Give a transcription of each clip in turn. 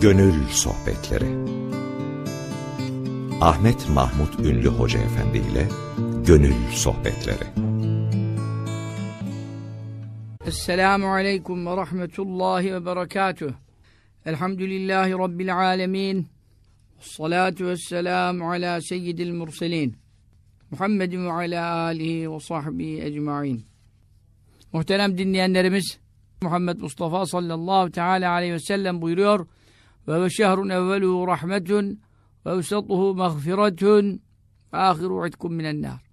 Gönül Sohbetleri. Ahmet Mahmut Ünlü Hoca Efendi ile Gönül Sohbetleri. Esselamu Aleyküm ve Rahmetullahi ve Berekatuh. Elhamdülillahi Rabbil Alemin. Salatu vesselamu ala seyyidil murselin. Muhammedin ve ala alihi ve sahbihi ecma'in. Muhterem dinleyenlerimiz Muhammed Mustafa sallallahu teala aleyhi ve sellem buyuruyor ve şehrun evveluhu rahmetun ve usatuhu mağfiretun ve ahiru itkum minennar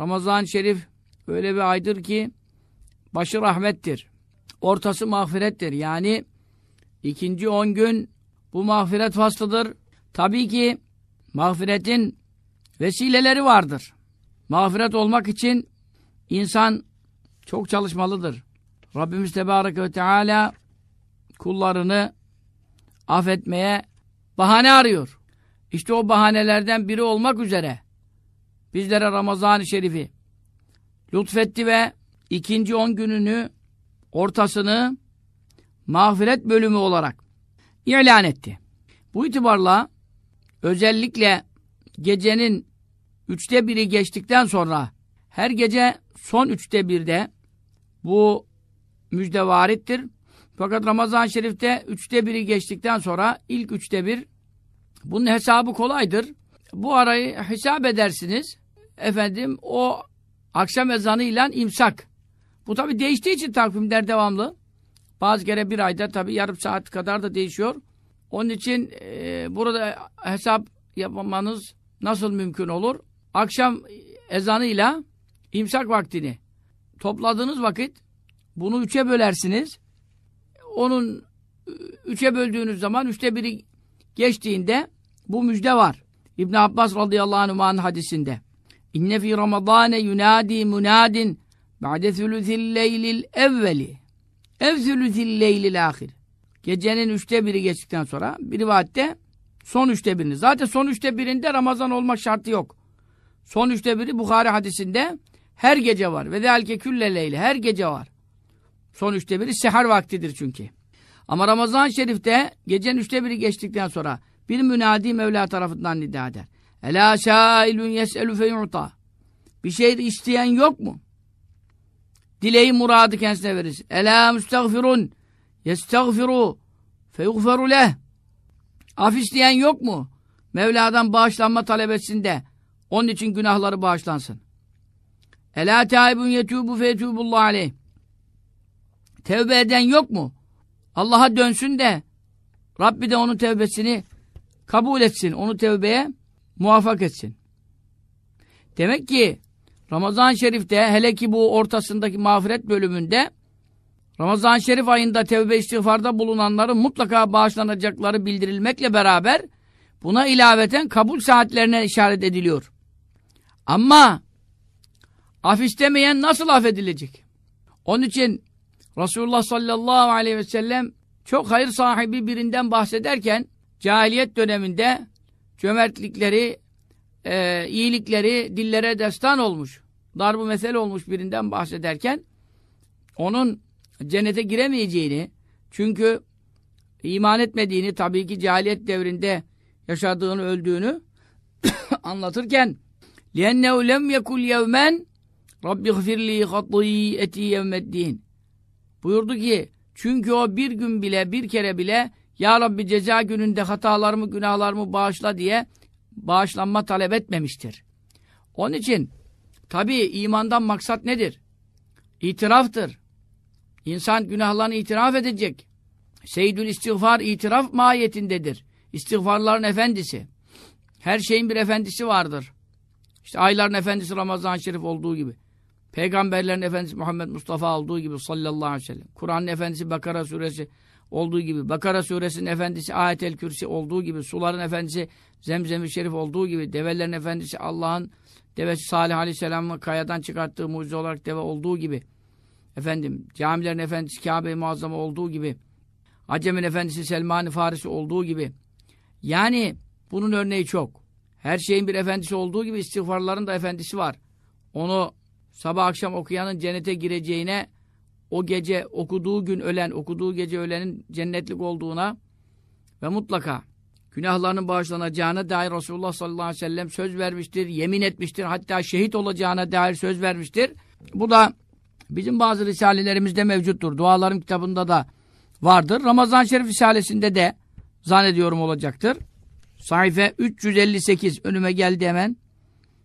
Ramazan-ı Şerif öyle bir aydır ki başı rahmettir. Ortası mağfirettir. Yani ikinci on gün bu mağfiret faslıdır. Tabii ki mağfiretin vesileleri vardır. Mağfiret olmak için insan çok çalışmalıdır. Rabbimiz Tebareke ve Teala kullarını affetmeye bahane arıyor. İşte o bahanelerden biri olmak üzere bizlere Ramazan-ı Şerif'i lütfetti ve ikinci on gününü ortasını mağfiret bölümü olarak ilan etti. Bu itibarla özellikle gecenin üçte biri geçtikten sonra her gece son üçte birde bu müjde varittir. Fakat Ramazan-ı Şerif'te üçte biri geçtikten sonra ilk üçte bir bunun hesabı kolaydır. Bu arayı hesap edersiniz. Efendim o akşam ezanıyla imsak. Bu tabi değiştiği için takvimler devamlı. Bazı kere bir ayda tabi yarım saat kadar da değişiyor. Onun için e, burada hesap yapmanız nasıl mümkün olur? Akşam ezanıyla imsak vaktini topladığınız vakit bunu üçe bölersiniz. Onun üçe böldüğünüz zaman üçte biri geçtiğinde bu müjde var. İbn Abbas radıyallahu anh hadisinde. İnne fi Ramazane yunadi munadin ba'de thuluthil leylil evveli ev thuluthil leylil ahir. Gecenin üçte biri geçtikten sonra bir rivayette son üçte birini. Zaten son üçte birinde Ramazan olmak şartı yok. Son üçte biri Bukhari hadisinde her gece var. Ve delke külle leyli her gece var. Son üçte biri seher vaktidir çünkü. Ama Ramazan-ı Şerif'te gecenin üçte biri geçtikten sonra bir münadi Mevla tarafından nida eder. Ela şailun yes'elu feyu'ta. Bir şey isteyen yok mu? Dileği muradı kendisine verir. Ela müstagfirun yestagfiru feyugferu leh. Af isteyen yok mu? Mevla'dan bağışlanma talebesinde. Onun için günahları bağışlansın. Ela taibun yetubu feyetubullah aleyh. Tevbe eden yok mu? Allah'a dönsün de Rabbi de onun tevbesini kabul etsin. Onu tevbeye muvaffak etsin. Demek ki Ramazan-ı Şerif'te hele ki bu ortasındaki mağfiret bölümünde Ramazan-ı Şerif ayında tevbe istiğfarda bulunanların mutlaka bağışlanacakları bildirilmekle beraber buna ilaveten kabul saatlerine işaret ediliyor. Ama af istemeyen nasıl affedilecek? Onun için Resulullah sallallahu aleyhi ve sellem çok hayır sahibi birinden bahsederken cahiliyet döneminde cömertlikleri, e, iyilikleri dillere destan olmuş. Darbu mesele olmuş birinden bahsederken onun cennete giremeyeceğini çünkü iman etmediğini tabii ki cahiliyet devrinde yaşadığını, öldüğünü anlatırken لِيَنَّهُ لَمْ يَكُلْ يَوْمًا رَبِّ اغْفِرْ لِي خَطِيئَتِي يَوْمَ الدِّينِ Buyurdu ki çünkü o bir gün bile bir kere bile Ya Rabbi ceza gününde hatalarımı günahlarımı bağışla diye bağışlanma talep etmemiştir. Onun için tabi imandan maksat nedir? İtiraftır. İnsan günahlarını itiraf edecek. Seyyidül istiğfar itiraf mahiyetindedir. İstiğfarların efendisi. Her şeyin bir efendisi vardır. İşte ayların efendisi Ramazan-ı Şerif olduğu gibi. Peygamberlerin efendisi Muhammed Mustafa olduğu gibi sallallahu aleyhi ve sellem. Kur'an'ın efendisi Bakara suresi olduğu gibi. Bakara suresinin efendisi Ayet-el Kürsi olduğu gibi. Suların efendisi Zemzem-i Şerif olduğu gibi. Develerin efendisi Allah'ın devesi Salih aleyhisselam'ın kayadan çıkarttığı mucize olarak deve olduğu gibi. Efendim camilerin efendisi Kabe-i Muazzama olduğu gibi. Acem'in efendisi Selman-ı Farisi olduğu gibi. Yani bunun örneği çok. Her şeyin bir efendisi olduğu gibi istiğfarların da efendisi var. Onu sabah akşam okuyanın cennete gireceğine o gece okuduğu gün ölen, okuduğu gece ölenin cennetlik olduğuna ve mutlaka günahlarının bağışlanacağına dair Resulullah sallallahu aleyhi ve sellem söz vermiştir, yemin etmiştir, hatta şehit olacağına dair söz vermiştir. Bu da bizim bazı risalelerimizde mevcuttur. Dualarım kitabında da vardır. Ramazan-ı Şerif Risalesinde de zannediyorum olacaktır. Sayfa 358 önüme geldi hemen.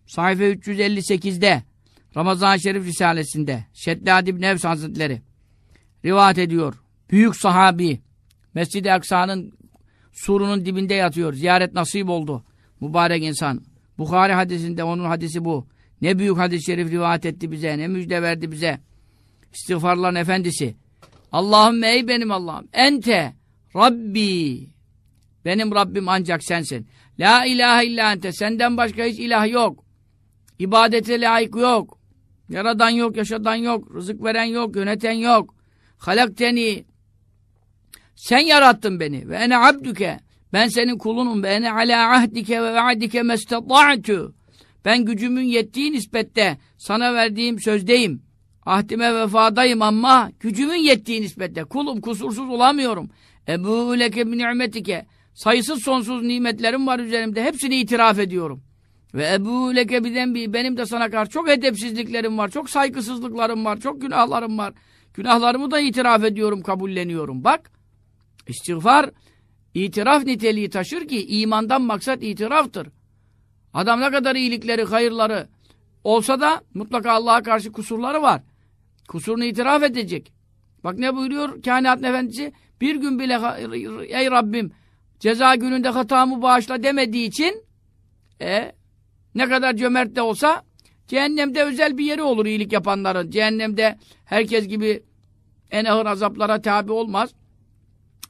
Sayfa 358'de Ramazan-ı Şerif Risalesinde Şeddad İbni Evs Hazretleri rivayet ediyor. Büyük sahabi Mescid-i Aksa'nın surunun dibinde yatıyor. Ziyaret nasip oldu. Mübarek insan. Bukhari hadisinde onun hadisi bu. Ne büyük hadis-i şerif rivayet etti bize. Ne müjde verdi bize. İstiğfarların efendisi. Allahümme ey benim Allah'ım. Ente Rabbi. Benim Rabbim ancak sensin. La ilahe illa ente. Senden başka hiç ilah yok. İbadete layık yok. Yaradan yok, yaşadan yok. Rızık veren yok, yöneten yok. Halakteni. Sen yarattın beni. Ve ene abdüke. Ben senin kulunum. Ve ene ala ahdike ve vaadike mestata'tu. Ben gücümün yettiği nispette sana verdiğim sözdeyim. Ahdime vefadayım ama gücümün yettiği nispette. Kulum kusursuz olamıyorum. Ebu leke bi ni'metike. Sayısız sonsuz nimetlerim var üzerimde. Hepsini itiraf ediyorum. Ve ebu leke bi Benim de sana karşı çok edepsizliklerim var. Çok saygısızlıklarım var. Çok günahlarım var. Günahlarımı da itiraf ediyorum, kabulleniyorum. Bak, istiğfar itiraf niteliği taşır ki imandan maksat itiraftır. Adam ne kadar iyilikleri, hayırları olsa da mutlaka Allah'a karşı kusurları var. Kusurunu itiraf edecek. Bak ne buyuruyor kainat efendisi? Bir gün bile ey Rabbim ceza gününde hatamı bağışla demediği için e, ne kadar cömert de olsa cehennemde özel bir yeri olur iyilik yapanların. Cehennemde herkes gibi en ağır azaplara tabi olmaz.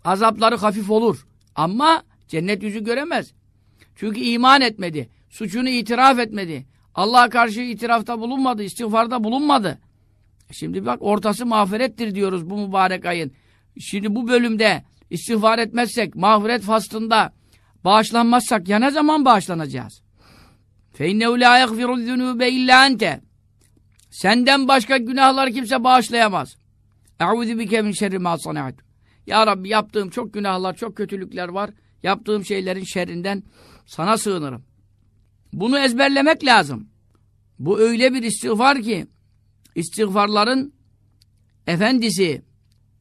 Azapları hafif olur. Ama cennet yüzü göremez. Çünkü iman etmedi. Suçunu itiraf etmedi. Allah'a karşı itirafta bulunmadı. istiğfarda bulunmadı. Şimdi bak ortası mağfirettir diyoruz bu mübarek ayın. Şimdi bu bölümde istiğfar etmezsek, mağfiret faslında bağışlanmazsak ya ne zaman bağışlanacağız? فَاِنَّهُ لَا يَغْفِرُ الذُّنُوبَ اِلَّا اَنْتَ Senden başka günahları kimse bağışlayamaz. اَعُوذُ بِكَ مِنْ شَرِّ مَا صَنَعَتُ Ya Rabbi yaptığım çok günahlar, çok kötülükler var. Yaptığım şeylerin şerrinden sana sığınırım. Bunu ezberlemek lazım. Bu öyle bir istiğfar ki istiğfarların efendisi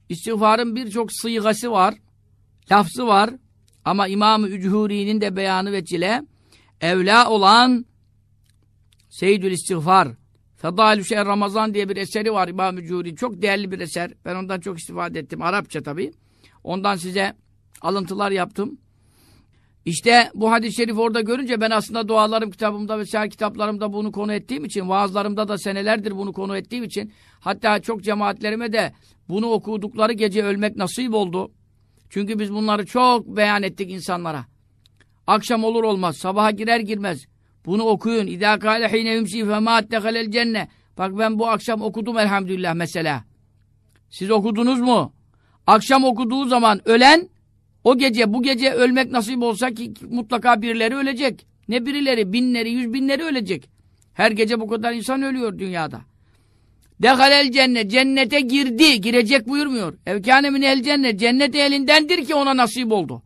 istiğfarın birçok sıygası var, lafzı var ama İmam-ı Üchuri'nin de beyanı ve cile evla olan Seyyidül İstiğfar Fedalü Şehr Ramazan diye bir eseri var İmam-ı. Çok değerli bir eser. Ben ondan çok istifade ettim. Arapça tabi. Ondan size alıntılar yaptım. İşte bu hadis-i şerif orada görünce ben aslında dualarım kitabımda ve şer kitaplarımda bunu konu ettiğim için, vaazlarımda da senelerdir bunu konu ettiğim için, hatta çok cemaatlerime de bunu okudukları gece ölmek nasip oldu. Çünkü biz bunları çok beyan ettik insanlara. Akşam olur olmaz, sabaha girer girmez. Bunu okuyun. İzâ kâle hîne yumsî femâ attehalel cenne. Bak ben bu akşam okudum elhamdülillah mesela. Siz okudunuz mu? Akşam okuduğu zaman ölen o gece bu gece ölmek nasip olsa ki mutlaka birileri ölecek. Ne birileri binleri yüz binleri ölecek. Her gece bu kadar insan ölüyor dünyada. Dehalel cennet. Cennete girdi. Girecek buyurmuyor. Evkâne el cennet. Cennet elindendir ki ona nasip oldu.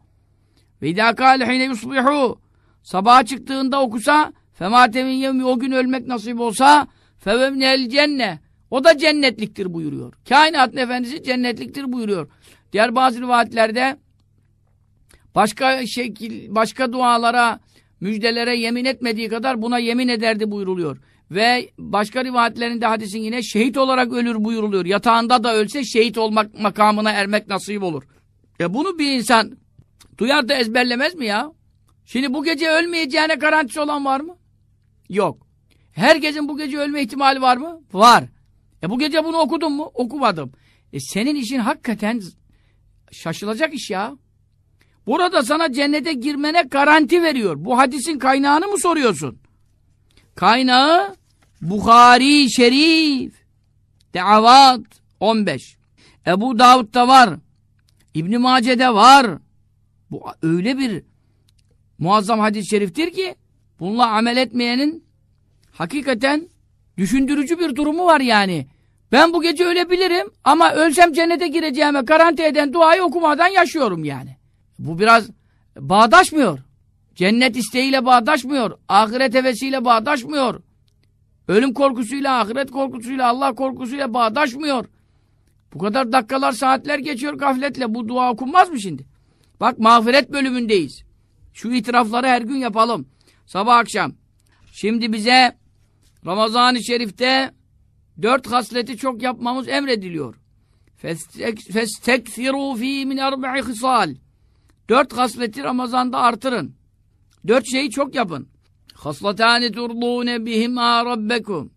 Ve idâ kâle hine yusbihu. Sabaha çıktığında okusa femâtemin yevmi o gün ölmek nasip olsa fevemnel cenne. O da cennetliktir buyuruyor. Kainatın efendisi cennetliktir buyuruyor. Diğer bazı rivayetlerde başka şekil, başka dualara, müjdelere yemin etmediği kadar buna yemin ederdi buyuruluyor. Ve başka rivayetlerinde hadisin yine şehit olarak ölür buyuruluyor. Yatağında da ölse şehit olmak makamına ermek nasip olur. E bunu bir insan duyar da ezberlemez mi ya? Şimdi bu gece ölmeyeceğine garantisi olan var mı? Yok. Herkesin bu gece ölme ihtimali var mı? Var. E bu gece bunu okudun mu? Okumadım. E senin işin hakikaten şaşılacak iş ya. Burada sana cennete girmene garanti veriyor. Bu hadisin kaynağını mı soruyorsun? Kaynağı Bukhari Şerif Deavat 15 Ebu Davud'da var İbn Mace'de var bu öyle bir muazzam hadis-i şeriftir ki bununla amel etmeyenin hakikaten düşündürücü bir durumu var yani. Ben bu gece ölebilirim ama ölsem cennete gireceğime garanti eden duayı okumadan yaşıyorum yani. Bu biraz bağdaşmıyor. Cennet isteğiyle bağdaşmıyor. Ahiret hevesiyle bağdaşmıyor. Ölüm korkusuyla, ahiret korkusuyla, Allah korkusuyla bağdaşmıyor. Bu kadar dakikalar, saatler geçiyor gafletle. Bu dua okunmaz mı şimdi? Bak mağfiret bölümündeyiz. Şu itirafları her gün yapalım. Sabah akşam. Şimdi bize Ramazan-ı Şerif'te dört hasleti çok yapmamız emrediliyor. فَاسْتَكْثِرُوا ف۪ي مِنْ اَرْبَعِ خِصَالٍ Dört hasleti Ramazan'da artırın. Dört şeyi çok yapın. Haslatani turdûne bihimâ rabbekum.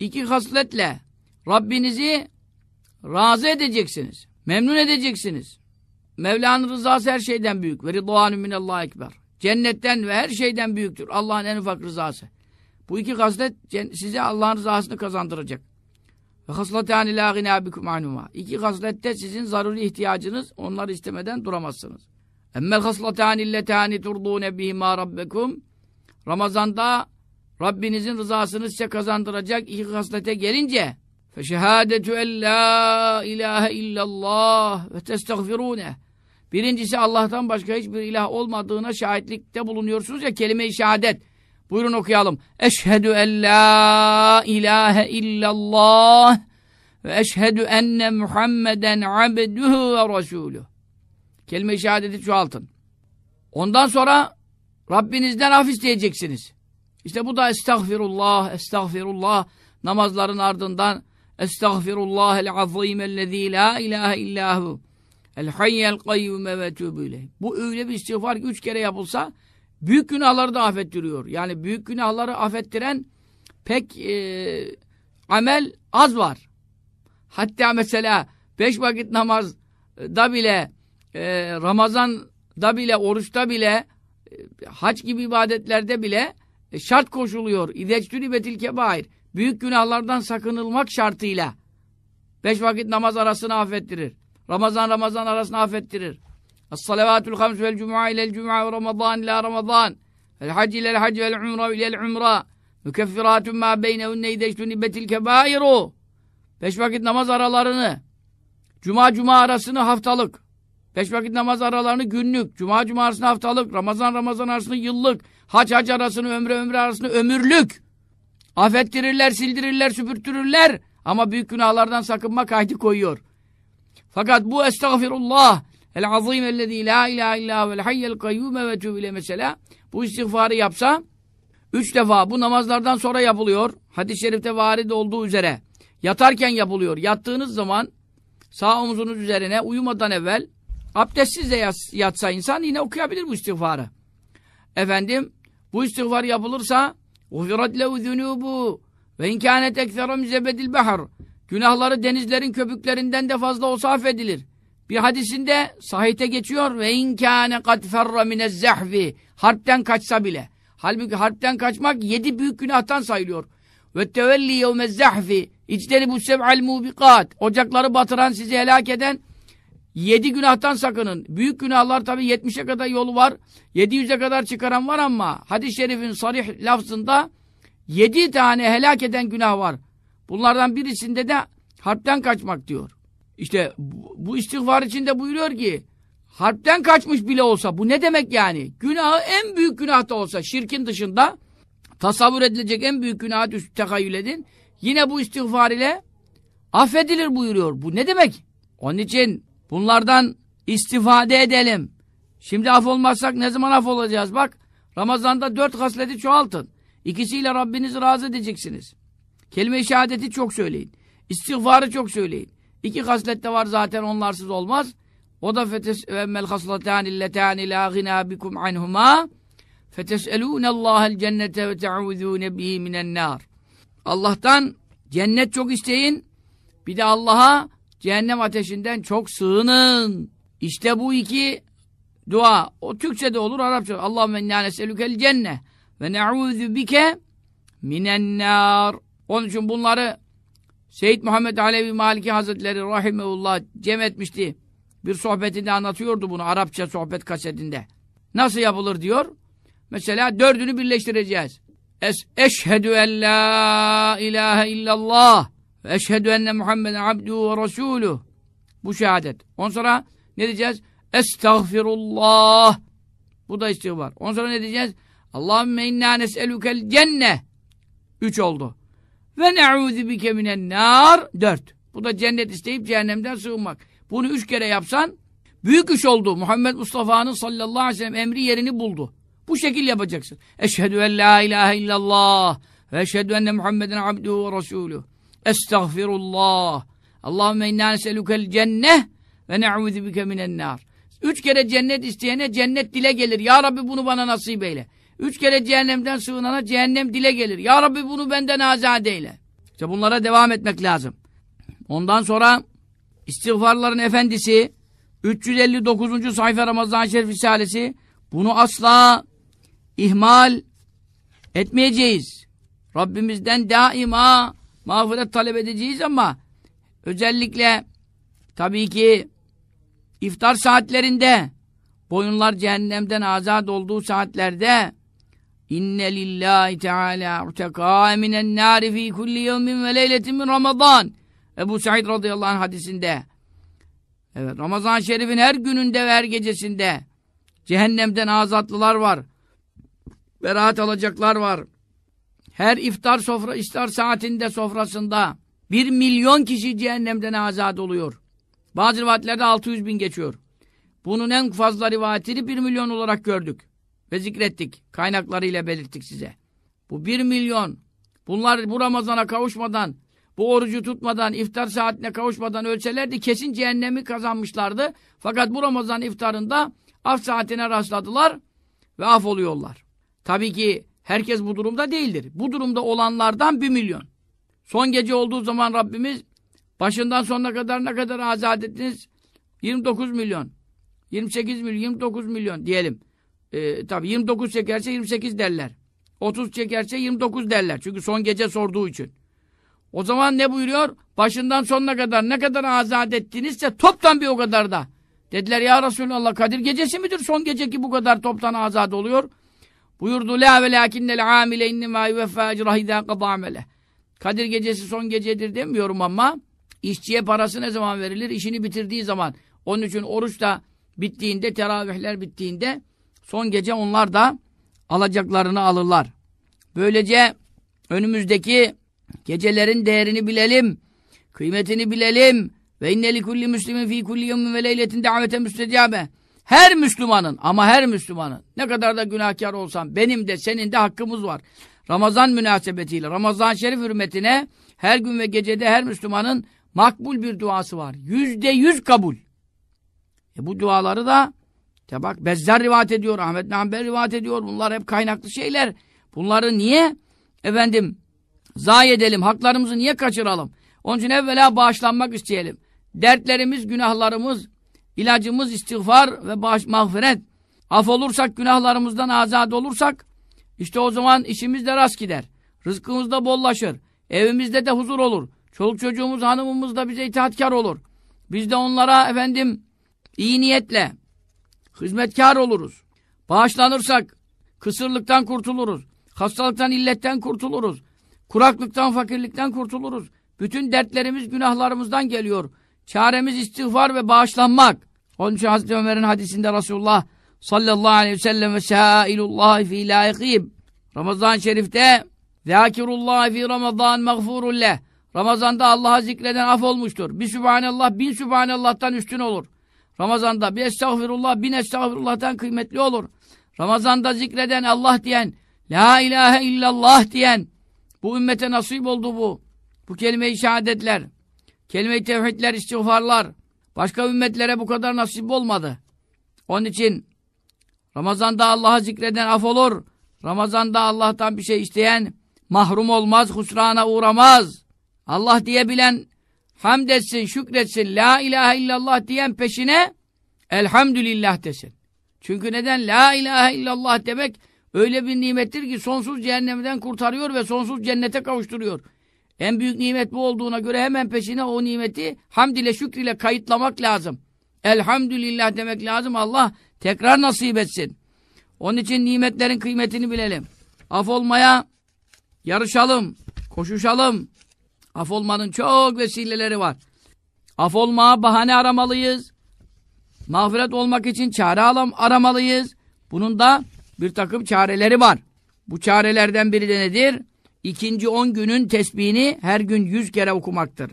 İki hasletle Rabbinizi razı edeceksiniz. Memnun edeceksiniz. Mevla'nın rızası her şeyden büyük. Ve ridvânü minallâhu ekber. Cennetten ve her şeyden büyüktür. Allah'ın en ufak rızası. Bu iki haslet size Allah'ın rızasını kazandıracak. Ve hasletâni lâ gınâ bikum anhumâ. İki haslette sizin zaruri ihtiyacınız, onları istemeden duramazsınız. Emmel hasletâni illetâni turdûne bihimâ rabbekum. Ramazanda Rabbinizin rızasını size kazandıracak iki haslete gelince feşehâdetu en lâ ilâhe illallah ve testagfirûne. Birincisi Allah'tan başka hiçbir ilah olmadığına şahitlikte bulunuyorsunuz ya kelime-i şehadet. Buyurun okuyalım. Eşhedü en la ilahe illallah ve eşhedü enne Muhammeden abduhu ve resuluh. Kelime-i şehadeti çoğaltın. Ondan sonra Rabbinizden af isteyeceksiniz. İşte bu da estağfirullah, estağfirullah namazların ardından estağfirullah el azim ellezî la ilahe illahu el hayyel kayyume ve tübü Bu öyle bir istiğfar ki üç kere yapılsa büyük günahları da affettiriyor. Yani büyük günahları affettiren pek e, amel az var. Hatta mesela beş vakit namazda bile e, Ramazan'da bile, oruçta bile e, hac gibi ibadetlerde bile e, şart koşuluyor. İdeçtülü betil kebair. Büyük günahlardan sakınılmak şartıyla beş vakit namaz arasını affettirir. Ramazan Ramazan arasını affettirir. Es-salavatul hams vel cum'a ilel cum'a ve ramazan ila ramazan. El hac ilel hac vel umra ilel umra. Mükeffiratun ma beynehunne ideçtülü betil kebairu. Beş vakit namaz aralarını Cuma cuma arasını haftalık. Beş vakit namaz aralarını günlük. Cuma cuma arasını haftalık. Ramazan Ramazan arasını yıllık. Hac hac arasını ömre ömre arasını ömürlük. Affettirirler, sildirirler, süpürtürürler. Ama büyük günahlardan sakınma kaydı koyuyor. Fakat bu estağfirullah el azim ellezî la ilahe illâ vel hayyel kayyume ve tübile mesela bu istiğfarı yapsa üç defa bu namazlardan sonra yapılıyor. Hadis-i şerifte varid olduğu üzere yatarken yapılıyor. Yattığınız zaman sağ omuzunuz üzerine uyumadan evvel abdestsiz de yatsa insan yine okuyabilir bu istiğfarı. Efendim bu istiğfar yapılırsa ufirat lehu zunubu ve inkânet ekserum zebedil bahar günahları denizlerin köpüklerinden de fazla olsa affedilir. Bir hadisinde sahite geçiyor ve inkâne kad ferra minezzehvi harpten kaçsa bile. Halbuki harpten kaçmak yedi büyük günahtan sayılıyor. Ve tevelli yevmezzehfi içteni bu seb'al mubikat ocakları batıran sizi helak eden Yedi günahtan sakının. Büyük günahlar tabi yetmişe kadar yolu var. Yedi yüze kadar çıkaran var ama hadis-i şerifin sarih lafzında yedi tane helak eden günah var. Bunlardan birisinde de harpten kaçmak diyor. İşte bu, istiğfar içinde buyuruyor ki harpten kaçmış bile olsa bu ne demek yani? Günahı en büyük günah da olsa şirkin dışında tasavvur edilecek en büyük günahı düş, tekayyül edin. Yine bu istiğfar ile affedilir buyuruyor. Bu ne demek? Onun için bunlardan istifade edelim. Şimdi af olmazsak ne zaman af olacağız? Bak Ramazan'da dört hasleti çoğaltın. İkisiyle Rabbinizi razı edeceksiniz. Kelime-i şehadeti çok söyleyin. İstiğfarı çok söyleyin. İki haslette var zaten onlarsız olmaz. O da fetes emmel hasletani illetani la gina bikum anhuma feteselûne Allah'el cennete ve te'ûzûne bihi minen nar. Allah'tan cennet çok isteyin. Bir de Allah'a cehennem ateşinden çok sığının. İşte bu iki dua. O Türkçe de olur, Arapça. Allahümme innâ neselükel cenne ve ne'ûzü bike minen nar. Onun için bunları Seyyid Muhammed Alevi Maliki Hazretleri Rahimeullah cem etmişti. Bir sohbetinde anlatıyordu bunu Arapça sohbet kasetinde. Nasıl yapılır diyor. Mesela dördünü birleştireceğiz. Es eşhedü en la ilahe illallah ve eşhedü enne Muhammeden abduhu ve resuluh. Bu şehadet. Ondan sonra ne diyeceğiz? Estağfirullah. Bu da istiğfar. Ondan sonra ne diyeceğiz? Allahümme inna nes'elukel cenne. Üç oldu. Ve ne'udhu bike minen nar. Dört. Bu da cennet isteyip cehennemden sığınmak. Bunu üç kere yapsan büyük iş oldu. Muhammed Mustafa'nın sallallahu aleyhi ve sellem emri yerini buldu. Bu şekil yapacaksın. Eşhedü en la ilahe illallah ve eşhedü enne Muhammeden abduhu ve resulüh. Estağfirullah. Allahümme inna neselükel cenneh ve ne'udhu bike minen nar. Üç kere cennet isteyene cennet dile gelir. Ya Rabbi bunu bana nasip eyle. Üç kere cehennemden sığınana cehennem dile gelir. Ya Rabbi bunu benden azade eyle. İşte bunlara devam etmek lazım. Ondan sonra istiğfarların efendisi 359. sayfa Ramazan-ı Şerif Risalesi bunu asla ihmal etmeyeceğiz. Rabbimizden daima mağfiret talep edeceğiz ama özellikle tabii ki iftar saatlerinde boyunlar cehennemden azat olduğu saatlerde inne lillahi teala urteka minen nari fi kulli yevmin ve leyletin min ramazan Ebu Said radıyallahu anh hadisinde evet Ramazan-ı Şerif'in her gününde ve her gecesinde cehennemden azatlılar var beraat alacaklar var her iftar sofra iftar saatinde sofrasında bir milyon kişi cehennemden azat oluyor bazı rivayetlerde 600 bin geçiyor. Bunun en fazla rivayetini 1 milyon olarak gördük. Ve zikrettik. Kaynaklarıyla belirttik size. Bu 1 milyon. Bunlar bu Ramazan'a kavuşmadan, bu orucu tutmadan, iftar saatine kavuşmadan ölselerdi kesin cehennemi kazanmışlardı. Fakat bu Ramazan iftarında af saatine rastladılar ve af oluyorlar. Tabii ki herkes bu durumda değildir. Bu durumda olanlardan 1 milyon. Son gece olduğu zaman Rabbimiz Başından sonuna kadar ne kadar azat ettiniz? 29 milyon. 28 milyon, 29 milyon diyelim. Ee, tabii 29 çekerse 28 derler. 30 çekerse 29 derler. Çünkü son gece sorduğu için. O zaman ne buyuruyor? Başından sonuna kadar ne kadar azat ettinizse toptan bir o kadar da. Dediler ya Resulallah Kadir gecesi midir son gece ki bu kadar toptan azat oluyor? Buyurdu la ve lakinnel amile innema yuveffa ecrah kadâmele. Kadir gecesi son gecedir demiyorum ama İşçiye parası ne zaman verilir? İşini bitirdiği zaman. Onun için oruç da bittiğinde, teravihler bittiğinde son gece onlar da alacaklarını alırlar. Böylece önümüzdeki gecelerin değerini bilelim, kıymetini bilelim. Ve inne li kulli muslimin fi kulli yevmin ve leyletin davete müsteciabe. Her Müslümanın ama her Müslümanın ne kadar da günahkar olsam benim de senin de hakkımız var. Ramazan münasebetiyle, Ramazan şerif hürmetine her gün ve gecede her Müslümanın makbul bir duası var. Yüzde yüz kabul. E bu duaları da işte bak Bezzar rivayet ediyor, Ahmet Namber rivayet ediyor. Bunlar hep kaynaklı şeyler. Bunları niye efendim zayi edelim, haklarımızı niye kaçıralım? Onun için evvela bağışlanmak isteyelim. Dertlerimiz, günahlarımız, ilacımız istiğfar ve bağış, mağfiret. Af olursak, günahlarımızdan azat olursak, işte o zaman işimiz de rast gider. Rızkımız da bollaşır. Evimizde de huzur olur. Çoluk çocuğumuz, hanımımız da bize itaatkar olur. Biz de onlara efendim iyi niyetle hizmetkar oluruz. Bağışlanırsak kısırlıktan kurtuluruz. Hastalıktan, illetten kurtuluruz. Kuraklıktan, fakirlikten kurtuluruz. Bütün dertlerimiz günahlarımızdan geliyor. Çaremiz istiğfar ve bağışlanmak. Onun için Hazreti Ömer'in hadisinde Resulullah sallallahu aleyhi ve sellem ve sâilullahi fî lâikîb. Ramazan-ı Şerif'te Zâkirullahi fî Ramazan mağfurullah. Ramazanda Allah'a zikreden af olmuştur. Bir Sübhanallah bin Sübhanallah'tan üstün olur. Ramazanda bir Estağfirullah bin Estağfirullah'tan kıymetli olur. Ramazanda zikreden Allah diyen, La ilahe illallah diyen, bu ümmete nasip oldu bu. Bu kelime-i şehadetler, kelime-i tevhidler, istiğfarlar, başka ümmetlere bu kadar nasip olmadı. Onun için Ramazanda Allah'a zikreden af olur. Ramazanda Allah'tan bir şey isteyen mahrum olmaz, husrana uğramaz. Allah diyebilen hamd etsin, şükretsin, la ilahe illallah diyen peşine elhamdülillah desin. Çünkü neden? La ilahe illallah demek öyle bir nimettir ki sonsuz cehennemden kurtarıyor ve sonsuz cennete kavuşturuyor. En büyük nimet bu olduğuna göre hemen peşine o nimeti hamd ile şükr ile kayıtlamak lazım. Elhamdülillah demek lazım. Allah tekrar nasip etsin. Onun için nimetlerin kıymetini bilelim. Af olmaya yarışalım, koşuşalım. Af olmanın çok vesileleri var. Af olmaya bahane aramalıyız. Mağfiret olmak için çare aramalıyız. Bunun da bir takım çareleri var. Bu çarelerden biri de nedir? İkinci on günün tesbihini her gün yüz kere okumaktır.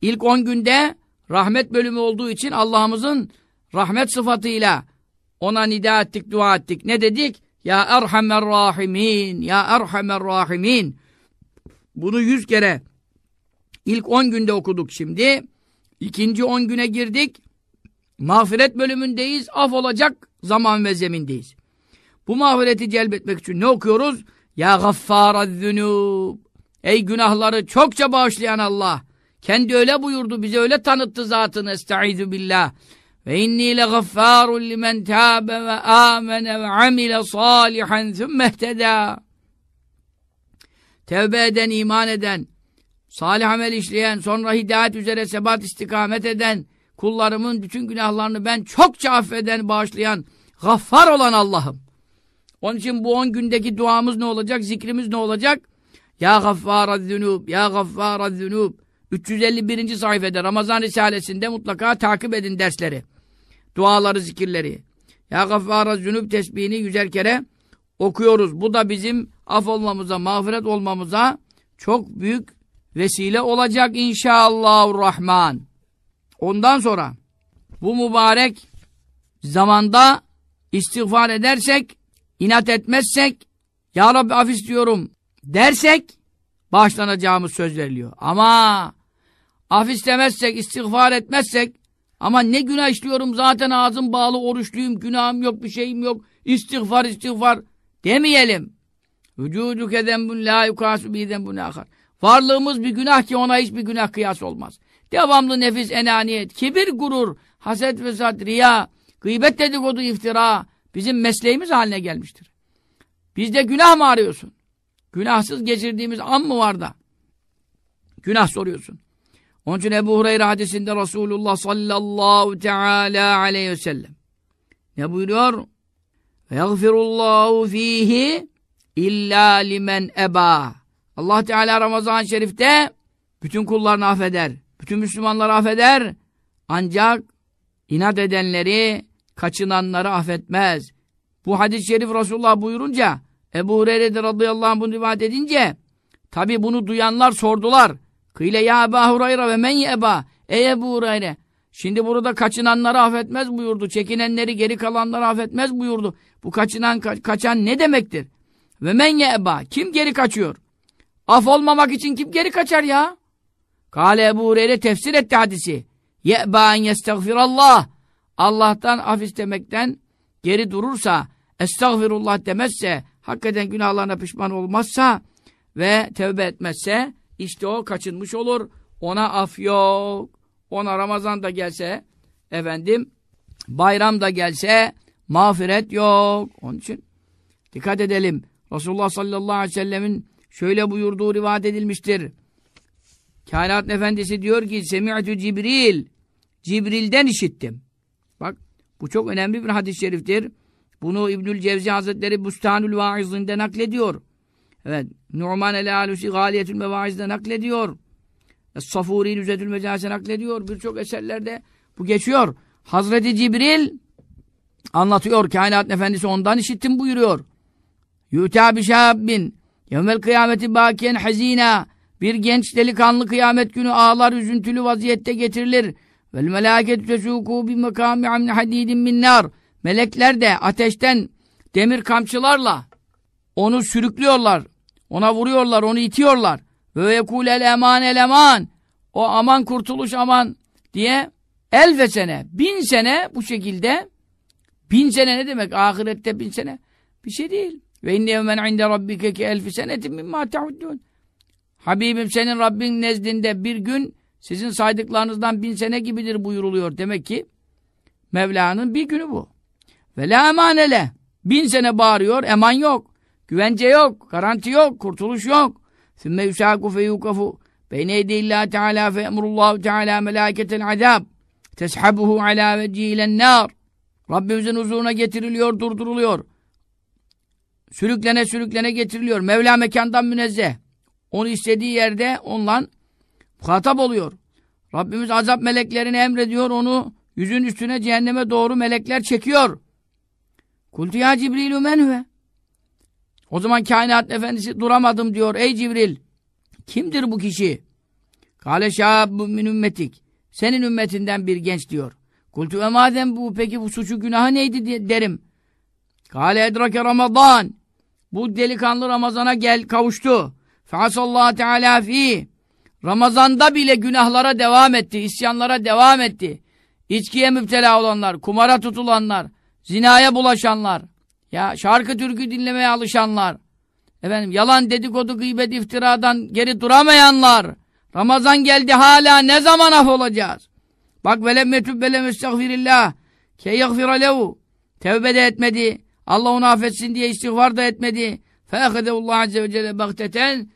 İlk on günde rahmet bölümü olduğu için Allah'ımızın rahmet sıfatıyla ona nida ettik, dua ettik. Ne dedik? Ya Erhamer Rahimin, Ya Erhamer Rahimin. Bunu yüz kere ilk on günde okuduk şimdi. İkinci on güne girdik. Mağfiret bölümündeyiz. Af olacak zaman ve zemindeyiz. Bu mağfireti celbetmek için ne okuyoruz? Ya gaffarazzünûb. Ey günahları çokça bağışlayan Allah. Kendi öyle buyurdu, bize öyle tanıttı zatını. Estaizu billah. Ve inni le gaffarun limen tâbe ve âmene ve amile salihan thummehtedâ. Tevbe eden, iman eden, salih amel işleyen, sonra hidayet üzere sebat istikamet eden, kullarımın bütün günahlarını ben çokça affeden, bağışlayan, gaffar olan Allah'ım. Onun için bu on gündeki duamız ne olacak? Zikrimiz ne olacak? Ya gaffara zünub, ya gaffara zünub. 351. sayfada Ramazan Risalesi'nde mutlaka takip edin dersleri. Duaları, zikirleri. Ya gaffara zünub tesbihini yüzer kere okuyoruz. Bu da bizim af olmamıza, mağfiret olmamıza çok büyük vesile olacak inşallahurrahman. Ondan sonra bu mübarek zamanda istiğfar edersek inat etmezsek, Ya Rabbi af istiyorum dersek, bağışlanacağımız söz veriliyor. Ama af istemezsek, istiğfar etmezsek, ama ne günah işliyorum zaten ağzım bağlı, oruçluyum, günahım yok, bir şeyim yok, istiğfar, istiğfar demeyelim. Vücuduke zembun la yukasu bi zembun akar. Varlığımız bir günah ki ona hiçbir günah kıyas olmaz. Devamlı nefis, enaniyet, kibir, gurur, haset ve zat, riya, gıybet dedikodu, iftira bizim mesleğimiz haline gelmiştir. Bizde günah mı arıyorsun? Günahsız geçirdiğimiz an mı var da? Günah soruyorsun. Onun için Ebu Hureyre hadisinde Resulullah sallallahu teala aleyhi ve sellem ne buyuruyor? Yagfirullahu fihi illa limen eba. Allah Teala Ramazan-ı Şerif'te bütün kullarını affeder. Bütün Müslümanları affeder. Ancak inat edenleri, kaçınanları affetmez. Bu hadis-i şerif Resulullah buyurunca Ebu Hureyre radıyallahu anh bunu rivayet edince tabi bunu duyanlar sordular. Kıyle ya Ebu Hureyre ve men yeba Ey Ebu Hureyre Şimdi burada kaçınanları affetmez buyurdu. Çekinenleri geri kalanları affetmez buyurdu. Bu kaçınan ka kaçan ne demektir? Ve men yeba Kim geri kaçıyor? Af olmamak için kim geri kaçar ya? Kale Ebu Hureyre tefsir etti hadisi. Ye'ba en yestagfirallah. Allah'tan af istemekten geri durursa, estağfirullah demezse, hakikaten günahlarına pişman olmazsa ve tevbe etmezse, işte o kaçınmış olur. Ona af yok. Ona Ramazan da gelse, efendim, bayram da gelse, mağfiret yok. Onun için dikkat edelim. Resulullah sallallahu aleyhi ve sellemin şöyle buyurduğu rivayet edilmiştir. Kainat Efendisi diyor ki, Semi'tü Cibril, Cibril'den işittim. Bak, bu çok önemli bir hadis-i şeriftir. Bunu İbnül Cevzi Hazretleri Bustanül Vaiz'inde naklediyor. Evet. Numan el-Alusi Galiyetül Mevaiz'de naklediyor. Safuri Nüzetül Mecalis'e naklediyor. Birçok eserlerde bu geçiyor. Hazreti Cibril anlatıyor. Kainat Efendisi ondan işittim buyuruyor. Yüta bi şabbin yevmel kıyameti bakiyen hazina bir genç delikanlı kıyamet günü ağlar üzüntülü vaziyette getirilir. Vel melâketü tesûkû bi mekâmi amni hadîdin min nâr. Melekler de ateşten demir kamçılarla onu sürüklüyorlar. Ona vuruyorlar, onu itiyorlar. Ve yekulel eman el eman. O aman kurtuluş aman diye elfe sene, bin sene bu şekilde bin sene ne demek? Ahirette bin sene bir şey değil. Ve inne yevmen inde rabbike ki elfi senetin mimma tehuddun. Habibim senin Rabbin nezdinde bir gün sizin saydıklarınızdan bin sene gibidir buyuruluyor. Demek ki Mevla'nın bir günü bu. Ve la emanele. Bin sene bağırıyor, eman yok. Güvence yok, garanti yok, kurtuluş yok. Sümme yusâku fe yukafu. Beyne yedillâhi teâlâ fe emrullâhu teâlâ melâketel azâb. Teshabuhu alâ vecihilen nâr. Rabbimizin huzuruna getiriliyor, durduruluyor. Sürüklene sürüklene getiriliyor. Mevla mekandan münezzeh. Onu istediği yerde onunla muhatap oluyor. Rabbimiz azap meleklerini emrediyor, onu Yüzün üstüne cehenneme doğru melekler çekiyor. Kultu ya Cibrilü menhüve. O zaman kainat efendisi duramadım diyor. Ey Cibril kimdir bu kişi? Kale şâbbu min ümmetik. Senin ümmetinden bir genç diyor. Kultu ve madem bu peki bu suçu günahı neydi derim. Kale edrake Ramazan. Bu delikanlı Ramazan'a gel kavuştu. Feasallahu teala fi. Ramazanda bile günahlara devam etti, isyanlara devam etti. İçkiye müptela olanlar, kumara tutulanlar, zinaya bulaşanlar, ya şarkı türkü dinlemeye alışanlar, efendim yalan dedikodu gıybet iftiradan geri duramayanlar, Ramazan geldi hala ne zaman af olacağız? Bak velem metub velem estağfirillah ke yagfira lehu tevbe de etmedi. Allah onu affetsin diye istiğfar da etmedi. Feakhedehullah azze ve celle bakteten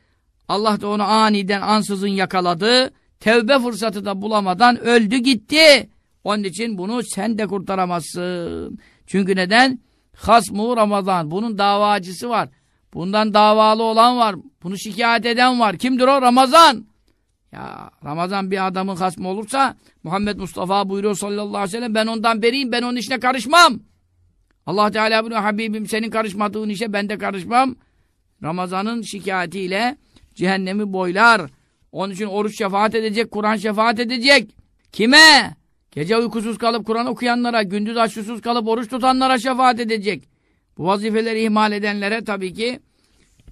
Allah da onu aniden ansızın yakaladı. Tevbe fırsatı da bulamadan öldü gitti. Onun için bunu sen de kurtaramazsın. Çünkü neden? Hasmu Ramazan. Bunun davacısı var. Bundan davalı olan var. Bunu şikayet eden var. Kimdir o? Ramazan. Ya Ramazan bir adamın hasmı olursa Muhammed Mustafa buyuruyor sallallahu aleyhi ve sellem ben ondan beriyim ben onun işine karışmam. Allah Teala bunu Habibim senin karışmadığın işe ben de karışmam. Ramazan'ın şikayetiyle cehennemi boylar. Onun için oruç şefaat edecek, Kur'an şefaat edecek. Kime? Gece uykusuz kalıp Kur'an okuyanlara, gündüz açsız kalıp oruç tutanlara şefaat edecek. Bu vazifeleri ihmal edenlere tabii ki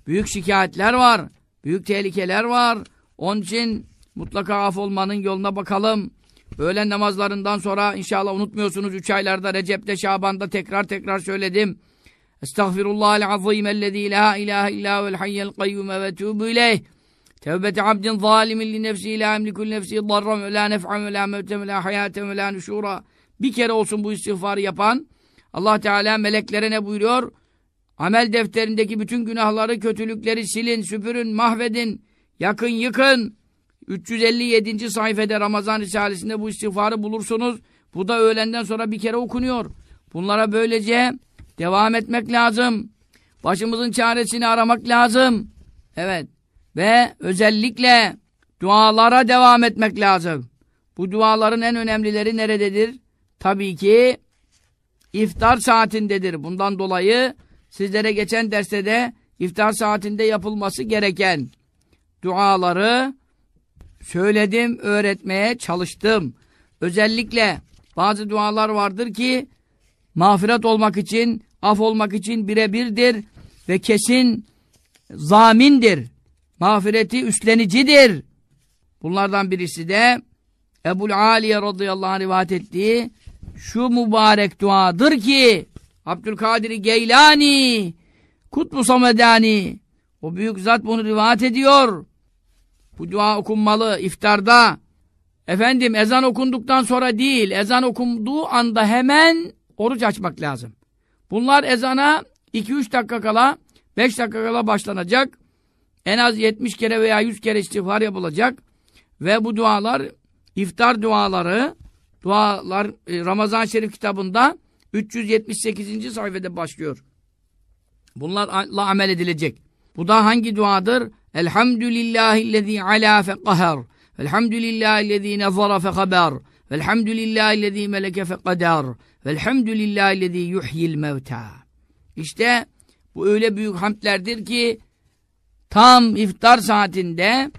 büyük şikayetler var. Büyük tehlikeler var. Onun için mutlaka af olmanın yoluna bakalım. Öğlen namazlarından sonra inşallah unutmuyorsunuz 3 aylarda Recep'te Şaban'da tekrar tekrar söyledim. Estağfirullahal azim ellezî la ilahe illâ vel hayyel kayyume ve tûbü ileyh. Tevbete abdin zalimin li nefsi la emlikul nefsi darram ve la nef'am ve la mevtem ve la hayatem ve la nüşûra. Bir kere olsun bu istiğfarı yapan Allah Teala meleklere ne buyuruyor? Amel defterindeki bütün günahları, kötülükleri silin, süpürün, mahvedin, yakın, yıkın. 357. sayfede Ramazan Risalesi'nde bu istiğfarı bulursunuz. Bu da öğlenden sonra bir kere okunuyor. Bunlara böylece devam etmek lazım. Başımızın çaresini aramak lazım. Evet. Ve özellikle dualara devam etmek lazım. Bu duaların en önemlileri nerededir? Tabii ki iftar saatindedir. Bundan dolayı sizlere geçen derste de iftar saatinde yapılması gereken duaları söyledim, öğretmeye çalıştım. Özellikle bazı dualar vardır ki mağfiret olmak için, af olmak için birebirdir ve kesin zamindir. Mağfireti üstlenicidir. Bunlardan birisi de Ebul Aliye radıyallahu anh rivayet ettiği şu mübarek duadır ki Abdülkadir Geylani Kutbu Samedani o büyük zat bunu rivayet ediyor. Bu dua okunmalı iftarda. Efendim ezan okunduktan sonra değil, ezan okunduğu anda hemen oruç açmak lazım. Bunlar ezana 2-3 dakika kala, 5 dakika kala başlanacak. En az 70 kere veya 100 kere istiğfar yapılacak. Ve bu dualar, iftar duaları, dualar e, Ramazan-ı Şerif kitabında 378. sayfada başlıyor. Bunlarla amel edilecek. Bu da hangi duadır? Elhamdülillahillezî alâ feqaher. Velhamdülillahillezî nezara fehaber. Velhamdülillahillezî meleke feqader. Velhamdülillahillezî yuhyil mevtâ. İşte bu öyle büyük hamdlerdir ki tam iftar saatinde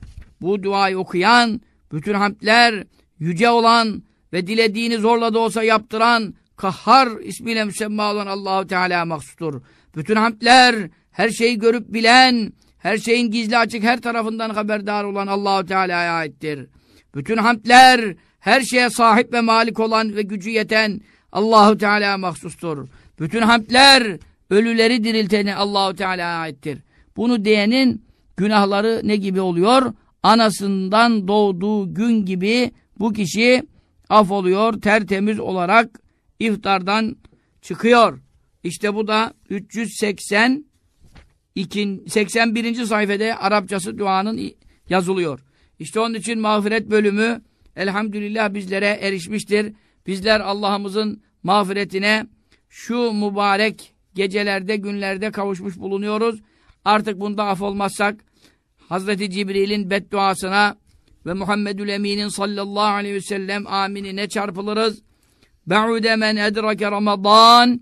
bu duayı okuyan, bütün hamdler yüce olan ve dilediğini zorla da olsa yaptıran, kahhar ismiyle müsemma olan Allahu Teala mahsustur. Bütün hamdler, her şeyi görüp bilen, her şeyin gizli açık her tarafından haberdar olan Allahu Teala'ya aittir. Bütün hamdler, her şeye sahip ve malik olan ve gücü yeten Allahu Teala mahsustur. Bütün hamdler, ölüleri dirilteni Allahu Teala'ya aittir. Bunu diyenin günahları ne gibi oluyor? Anasından doğduğu gün gibi bu kişi af oluyor, tertemiz olarak iftardan çıkıyor. İşte bu da 380 81. sayfede Arapçası duanın yazılıyor. İşte onun için mağfiret bölümü elhamdülillah bizlere erişmiştir. Bizler Allah'ımızın mağfiretine şu mübarek gecelerde, günlerde kavuşmuş bulunuyoruz. Artık bunda af olmazsak Hazreti Cibril'in bedduasına ve Muhammedül Emin'in sallallahu aleyhi ve sellem aminine çarpılırız. Ba'ude men edrake Ramazan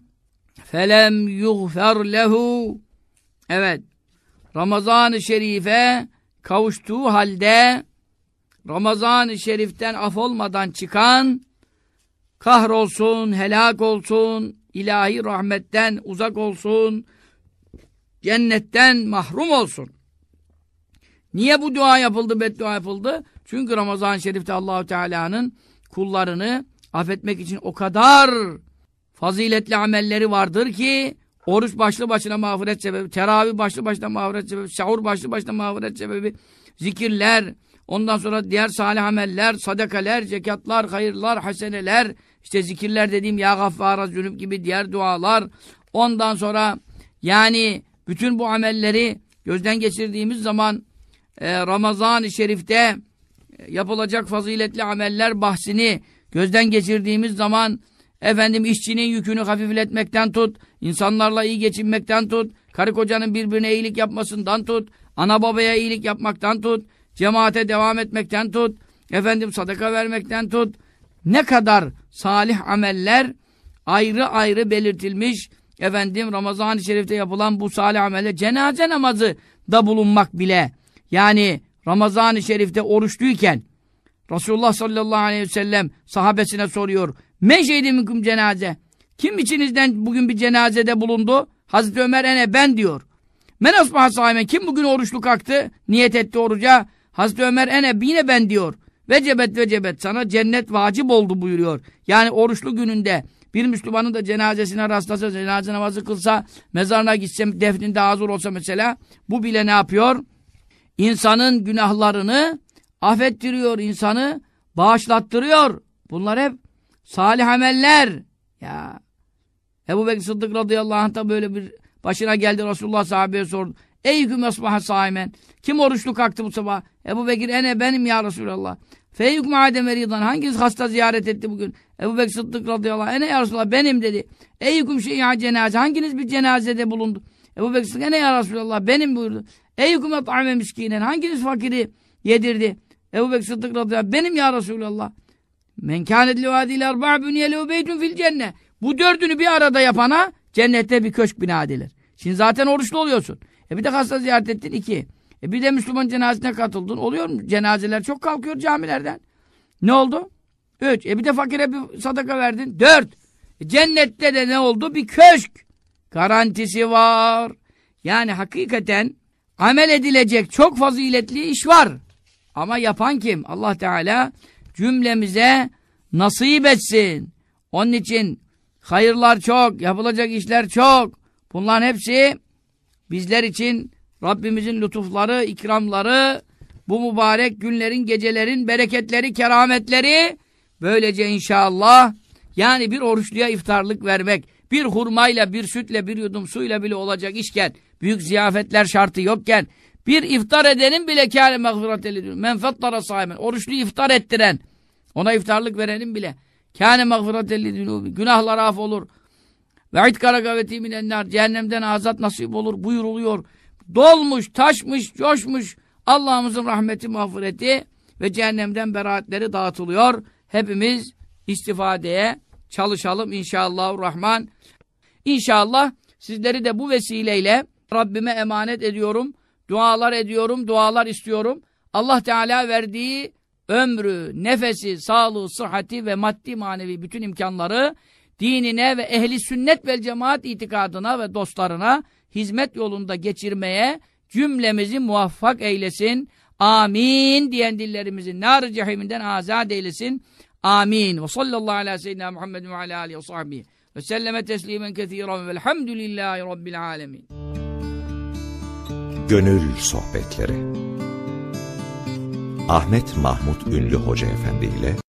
felem yughfer lehu. Evet. Ramazan-ı Şerif'e kavuştuğu halde Ramazan-ı Şerif'ten af olmadan çıkan kahrolsun, helak olsun, ilahi rahmetten uzak olsun, cennetten mahrum olsun. Niye bu dua yapıldı, beddua yapıldı? Çünkü Ramazan-ı Şerif'te Allahu Teala'nın kullarını affetmek için o kadar faziletli amelleri vardır ki oruç başlı başına mağfiret sebebi, teravih başlı başına mağfiret sebebi, sahur başlı başına mağfiret sebebi, zikirler, ondan sonra diğer salih ameller, sadakaler, zekatlar, hayırlar, haseneler, işte zikirler dediğim ya gaffara zünüp gibi diğer dualar, ondan sonra yani bütün bu amelleri gözden geçirdiğimiz zaman e, Ramazan-ı Şerif'te e, yapılacak faziletli ameller bahsini gözden geçirdiğimiz zaman efendim işçinin yükünü hafifletmekten tut, insanlarla iyi geçinmekten tut, karı kocanın birbirine iyilik yapmasından tut, ana babaya iyilik yapmaktan tut, cemaate devam etmekten tut, efendim sadaka vermekten tut. Ne kadar salih ameller ayrı ayrı belirtilmiş. Efendim Ramazan-ı Şerif'te yapılan bu salih ameller cenaze namazı da bulunmak bile yani Ramazan-ı Şerif'te oruçluyken Resulullah sallallahu aleyhi ve sellem sahabesine soruyor. Men şeydi minkum cenaze. Kim içinizden bugün bir cenazede bulundu? Hazreti Ömer ene ben diyor. Men asbaha sahimen. Kim bugün oruçlu kalktı? Niyet etti oruca. Hazreti Ömer ene yine ben diyor. Vecebet vecebet sana cennet vacip oldu buyuruyor. Yani oruçlu gününde bir Müslümanın da cenazesine rastlasa, cenaze namazı kılsa, mezarına gitse, defninde hazır olsa mesela, bu bile ne yapıyor? İnsanın günahlarını affettiriyor, insanı bağışlattırıyor. Bunlar hep salih ameller. Ya Ebu Bekir Sıddık radıyallahu anh da böyle bir başına geldi Resulullah sahabeye sordu. Ey hüküm esbaha saimen. Kim oruçlu kalktı bu sabah? Ebu Bekir ene benim ya Resulallah. Feyyukme adem eridan. Hanginiz hasta ziyaret etti bugün? Ebu Bekir Sıddık radıyallahu anh. Ene ya Resulallah benim dedi. Ey hüküm şeyha cenaze. Hanginiz bir cenazede bulundu? Ebu Bekir Sıddık ene ya Resulallah benim buyurdu. Ey hüküm et'ame miskinen. Hanginiz fakiri yedirdi? Ebu Bekir Sıddık radıyallahu anh. Benim ya Resulallah. Men kânet livâdîl erbâ bünyelehu beytun fil cenne. Bu dördünü bir arada yapana cennette bir köşk bina edilir. Şimdi zaten oruçlu oluyorsun. E bir de hasta ziyaret ettin iki. E bir de Müslüman cenazesine katıldın. Oluyor mu? Cenazeler çok kalkıyor camilerden. Ne oldu? Üç. E bir de fakire bir sadaka verdin. Dört. E cennette de ne oldu? Bir köşk. Garantisi var. Yani hakikaten amel edilecek çok faziletli iş var. Ama yapan kim? Allah Teala cümlemize nasip etsin. Onun için hayırlar çok, yapılacak işler çok. Bunların hepsi bizler için Rabbimizin lütufları, ikramları, bu mübarek günlerin, gecelerin bereketleri, kerametleri böylece inşallah yani bir oruçluya iftarlık vermek, bir hurmayla, bir sütle, bir yudum suyla bile olacak işken, büyük ziyafetler şartı yokken, bir iftar edenin bile kâle mağfiret ediyor. Men fettara. Oruçlu iftar ettiren, ona iftarlık verenin bile kâne mağfiret ediyor. Günahlar af olur. Ve itkara gaveti minennar. Cehennemden azat nasip olur buyuruluyor. Dolmuş, taşmış, coşmuş Allah'ımızın rahmeti, mağfireti ve cehennemden beraatleri dağıtılıyor. Hepimiz istifadeye çalışalım inşallah rahman. İnşallah sizleri de bu vesileyle Rabbime emanet ediyorum. Dualar ediyorum, dualar istiyorum. Allah Teala verdiği ömrü, nefesi, sağlığı, sıhhati ve maddi manevi bütün imkanları dinine ve ehli sünnet vel cemaat itikadına ve dostlarına hizmet yolunda geçirmeye cümlemizi muvaffak eylesin. Amin diyen dillerimizin nar cehiminden azat eylesin. Amin. Ve sallallahu ala seyyidina Muhammed ve ala alihi ve sahbihi ve selleme teslimen kethiren velhamdülillahi rabbil alemin. Gönül Sohbetleri Ahmet Mahmut Ünlü Hoca Efendi ile